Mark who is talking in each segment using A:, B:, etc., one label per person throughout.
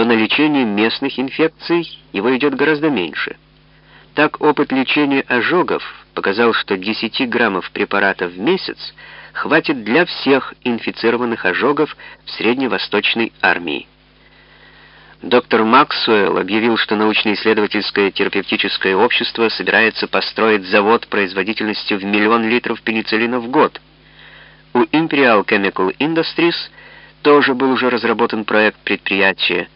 A: то на лечение местных инфекций его идет гораздо меньше. Так опыт лечения ожогов показал, что 10 граммов препарата в месяц хватит для всех инфицированных ожогов в Средневосточной армии. Доктор Максуэлл объявил, что научно-исследовательское терапевтическое общество собирается построить завод производительностью в миллион литров пенициллина в год. У Imperial Chemical Industries тоже был уже разработан проект предприятия.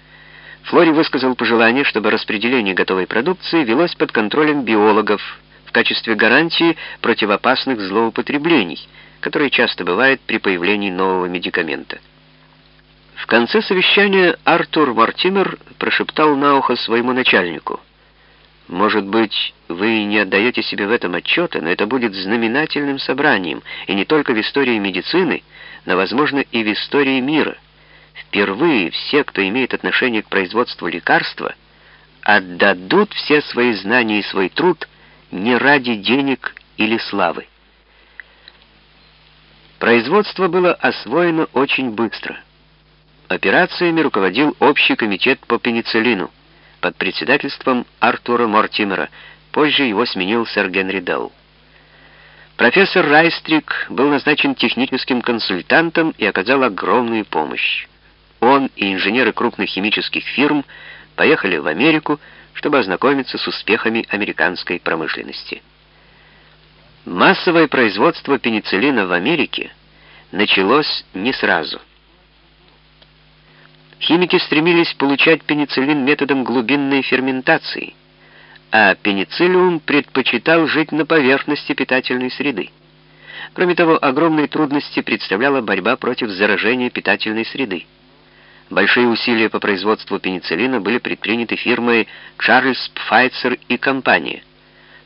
A: Флори высказал пожелание, чтобы распределение готовой продукции велось под контролем биологов в качестве гарантии против опасных злоупотреблений, которые часто бывают при появлении нового медикамента. В конце совещания Артур Мартимер прошептал на ухо своему начальнику. «Может быть, вы не отдаете себе в этом отчета, но это будет знаменательным собранием, и не только в истории медицины, но, возможно, и в истории мира. Впервые все, кто имеет отношение к производству лекарства, отдадут все свои знания и свой труд не ради денег или славы. Производство было освоено очень быстро. Операциями руководил общий комитет по пенициллину под председательством Артура Мортимера, позже его сменил сэр Генри Делл. Профессор Райстрик был назначен техническим консультантом и оказал огромную помощь. Он и инженеры крупных химических фирм поехали в Америку, чтобы ознакомиться с успехами американской промышленности. Массовое производство пенициллина в Америке началось не сразу. Химики стремились получать пенициллин методом глубинной ферментации – а пенициллиум предпочитал жить на поверхности питательной среды. Кроме того, огромные трудности представляла борьба против заражения питательной среды. Большие усилия по производству пенициллина были предприняты фирмой Charles Pfizer и компания.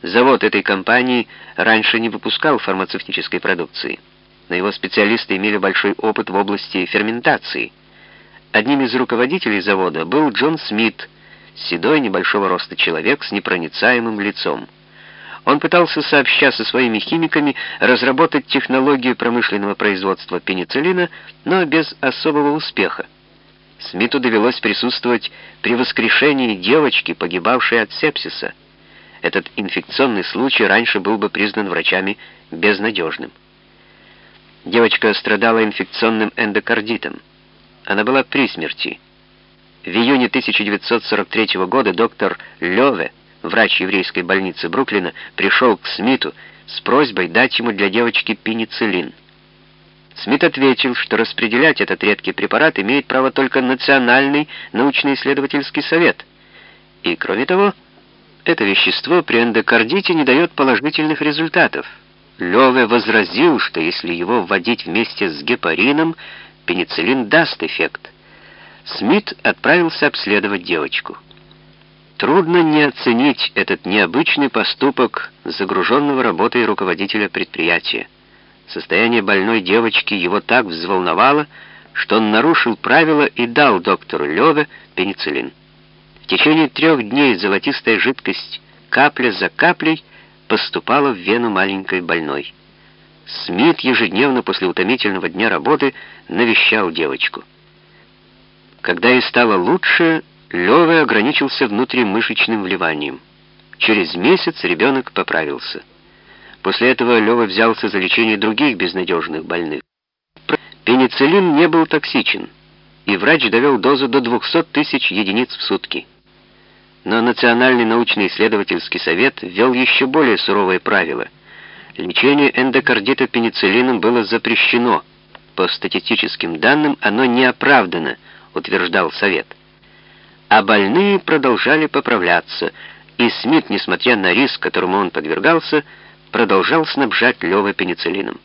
A: Завод этой компании раньше не выпускал фармацевтической продукции, но его специалисты имели большой опыт в области ферментации. Одним из руководителей завода был Джон Смит, седой небольшого роста человек с непроницаемым лицом. Он пытался, сообща со своими химиками, разработать технологию промышленного производства пенициллина, но без особого успеха. Смиту довелось присутствовать при воскрешении девочки, погибавшей от сепсиса. Этот инфекционный случай раньше был бы признан врачами безнадежным. Девочка страдала инфекционным эндокардитом. Она была при смерти. В июне 1943 года доктор Леве, врач еврейской больницы Бруклина, пришел к Смиту с просьбой дать ему для девочки пенициллин. Смит ответил, что распределять этот редкий препарат имеет право только Национальный научно-исследовательский совет. И, кроме того, это вещество при эндокардите не дает положительных результатов. Леве возразил, что если его вводить вместе с гепарином, пенициллин даст эффект. Смит отправился обследовать девочку. Трудно не оценить этот необычный поступок загруженного работой руководителя предприятия. Состояние больной девочки его так взволновало, что он нарушил правила и дал доктору Леве пенициллин. В течение трех дней золотистая жидкость капля за каплей поступала в вену маленькой больной. Смит ежедневно после утомительного дня работы навещал девочку. Когда ей стало лучше, Лёва ограничился внутримышечным вливанием. Через месяц ребенок поправился. После этого Лёва взялся за лечение других безнадежных больных. Пенициллин не был токсичен, и врач довел дозу до 200 тысяч единиц в сутки. Но Национальный научно-исследовательский совет ввел еще более суровые правила. Лечение эндокардита пенициллином было запрещено. По статистическим данным оно не оправдано – утверждал Совет. А больные продолжали поправляться, и Смит, несмотря на риск, которому он подвергался, продолжал снабжать Лёва пенициллином.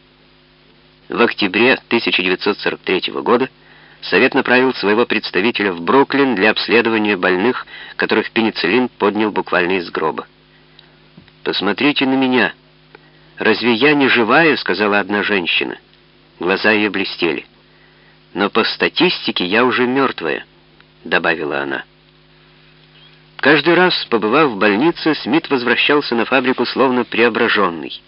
A: В октябре 1943 года Совет направил своего представителя в Бруклин для обследования больных, которых пенициллин поднял буквально из гроба. «Посмотрите на меня. Разве я не живая?» — сказала одна женщина. Глаза ее блестели. «Но по статистике я уже мертвая», — добавила она. Каждый раз, побывав в больнице, Смит возвращался на фабрику словно преображенный.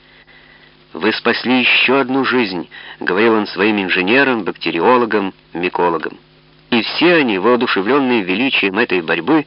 A: «Вы спасли еще одну жизнь», — говорил он своим инженерам, бактериологам, микологам. И все они, воодушевленные величием этой борьбы,